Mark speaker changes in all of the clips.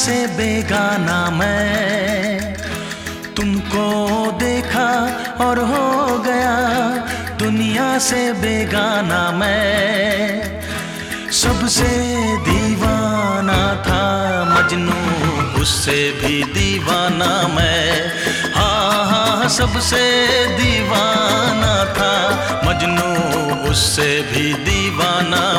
Speaker 1: तुमसे बेगाना मैं। तुमको देखा और हो गया दुनिया से बेगाना मैं। सबसे दीवाना था मजनू, उससे भी दीवाना मैं। हाँ हाँ, हाँ सबसे दीवाना था मजनू, उससे भी दीवाना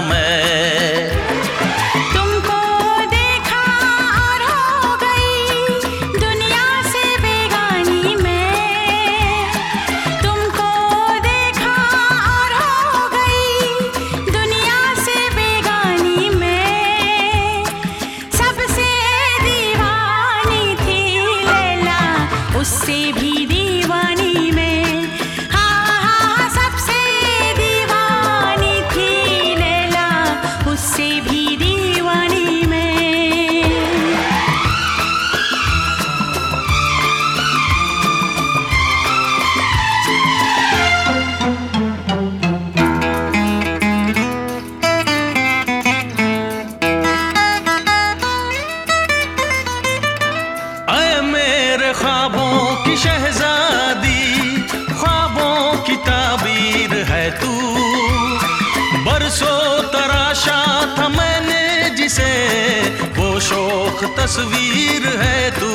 Speaker 1: तस्वीर है तू।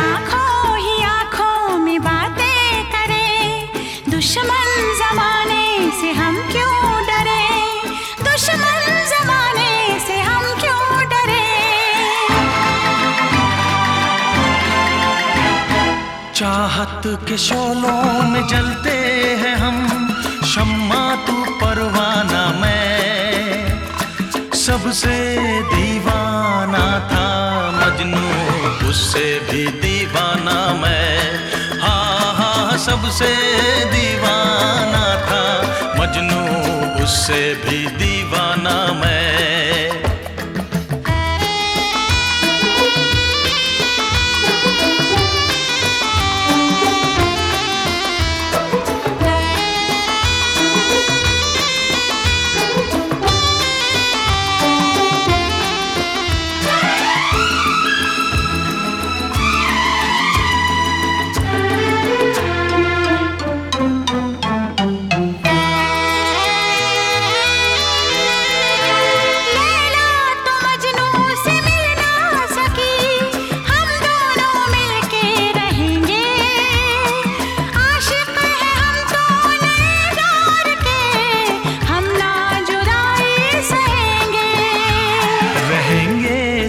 Speaker 2: आँखों ही आँखों में बातें करे। दुश्मन जमाने से हम क्यों डरे? दुश्मन जमाने से हम क्यों डरे?
Speaker 1: चाहत के शोलों में जलते हैं हम। शम्मा तू परवाना मैं। सबसे उससे भी दीवाना मैं। हा हा सबसे दीवाना था। मजनू उससे भी दीवाना मैं।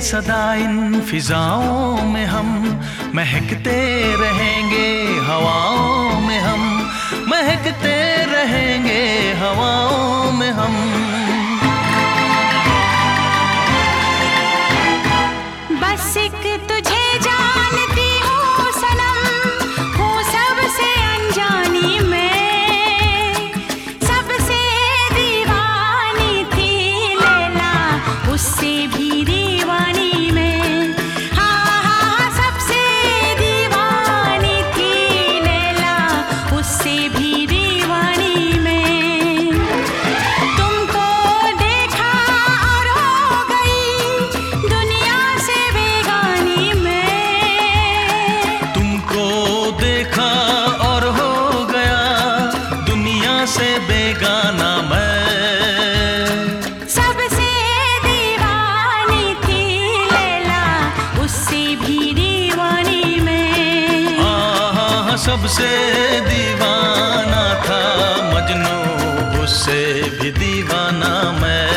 Speaker 1: सदा इन फिजाओं में हम महकते रहेंगे, हवाओं में हम महकते रहेंगे, हवाओं में हम।
Speaker 2: बस एक तुझे जानती हूँ हूँ सबसे अनजानी मैं। सबसे दीवानी थी उससे भी
Speaker 1: सबसे दीवाना था मजनू उससे भी दीवाना मैं।